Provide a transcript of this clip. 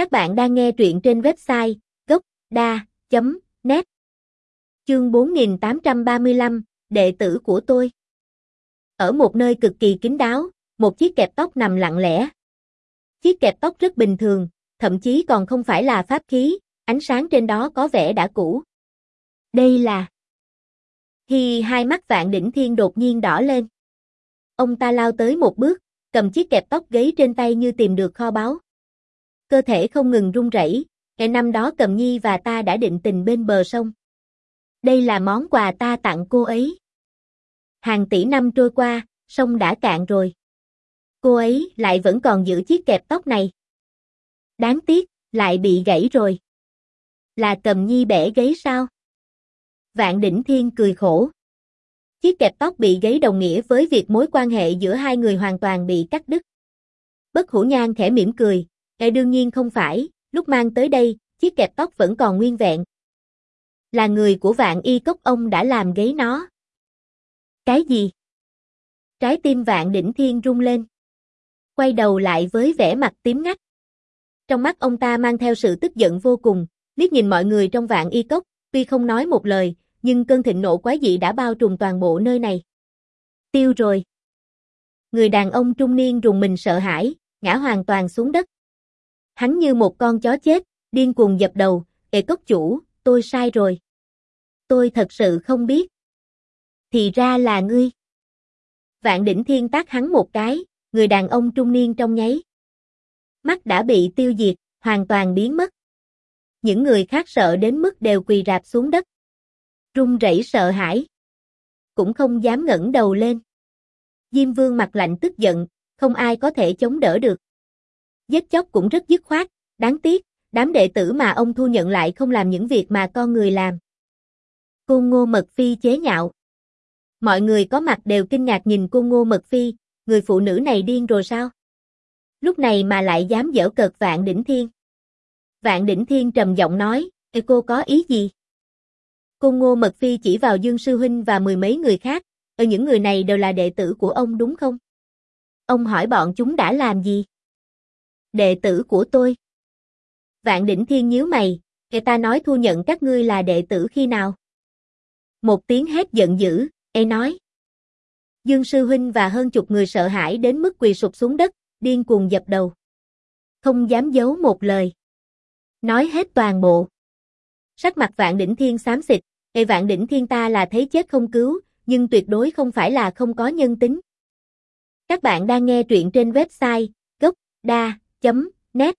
Các bạn đang nghe truyện trên website gocda.net Chương 4835, đệ tử của tôi Ở một nơi cực kỳ kín đáo, một chiếc kẹp tóc nằm lặng lẽ. Chiếc kẹp tóc rất bình thường, thậm chí còn không phải là pháp khí, ánh sáng trên đó có vẻ đã cũ. Đây là... Hi hai mắt vạn đỉnh thiên đột nhiên đỏ lên. Ông ta lao tới một bước, cầm chiếc kẹp tóc gáy trên tay như tìm được kho báu. Cơ thể không ngừng run rẩy, ngày năm đó cầm nhi và ta đã định tình bên bờ sông. Đây là món quà ta tặng cô ấy. Hàng tỷ năm trôi qua, sông đã cạn rồi. Cô ấy lại vẫn còn giữ chiếc kẹp tóc này. Đáng tiếc, lại bị gãy rồi. Là cầm nhi bẻ gãy sao? Vạn đỉnh thiên cười khổ. Chiếc kẹp tóc bị gãy đồng nghĩa với việc mối quan hệ giữa hai người hoàn toàn bị cắt đứt. Bất hủ nhan khẽ mỉm cười, e đương nhiên không phải, lúc mang tới đây, chiếc kẹp tóc vẫn còn nguyên vẹn. Là người của vạn y cốc ông đã làm gáy nó. Cái gì? Trái tim vạn đỉnh thiên rung lên. Quay đầu lại với vẻ mặt tím ngắt. Trong mắt ông ta mang theo sự tức giận vô cùng, liếc nhìn mọi người trong vạn y cốc, tuy không nói một lời, nhưng cơn thịnh nộ quái dị đã bao trùm toàn bộ nơi này. Tiêu rồi. Người đàn ông trung niên rùng mình sợ hãi, ngã hoàn toàn xuống đất. Hắn như một con chó chết, điên cuồng dập đầu, "Ê cốc chủ, tôi sai rồi. Tôi thật sự không biết." Thì ra là ngươi. Vạn đỉnh thiên tác hắn một cái, người đàn ông trung niên trong nháy. Mắt đã bị tiêu diệt, hoàn toàn biến mất. Những người khác sợ đến mức đều quỳ rạp xuống đất run rẩy sợ hãi. Cũng không dám ngẩng đầu lên. Diêm vương mặt lạnh tức giận, không ai có thể chống đỡ được. Giết chóc cũng rất dứt khoát, đáng tiếc, đám đệ tử mà ông thu nhận lại không làm những việc mà con người làm. Cô Ngô Mật Phi chế nhạo. Mọi người có mặt đều kinh ngạc nhìn cô Ngô Mật Phi, người phụ nữ này điên rồi sao? Lúc này mà lại dám dở cợt Vạn Đỉnh Thiên. Vạn Đỉnh Thiên trầm giọng nói, Ê cô có ý gì? Cô Ngô Mật Phi chỉ vào Dương Sư Huynh và mười mấy người khác, ở những người này đều là đệ tử của ông đúng không? Ông hỏi bọn chúng đã làm gì? Đệ tử của tôi. Vạn đỉnh thiên nhíu mày, người ta nói thu nhận các ngươi là đệ tử khi nào? Một tiếng hét giận dữ, e nói. Dương Sư Huynh và hơn chục người sợ hãi đến mức quỳ sụp xuống đất, điên cuồng dập đầu. Không dám giấu một lời. Nói hết toàn bộ. Sắc mặt vạn đỉnh thiên xám xịt, e vạn đỉnh thiên ta là thấy chết không cứu, nhưng tuyệt đối không phải là không có nhân tính. Các bạn đang nghe truyện trên website net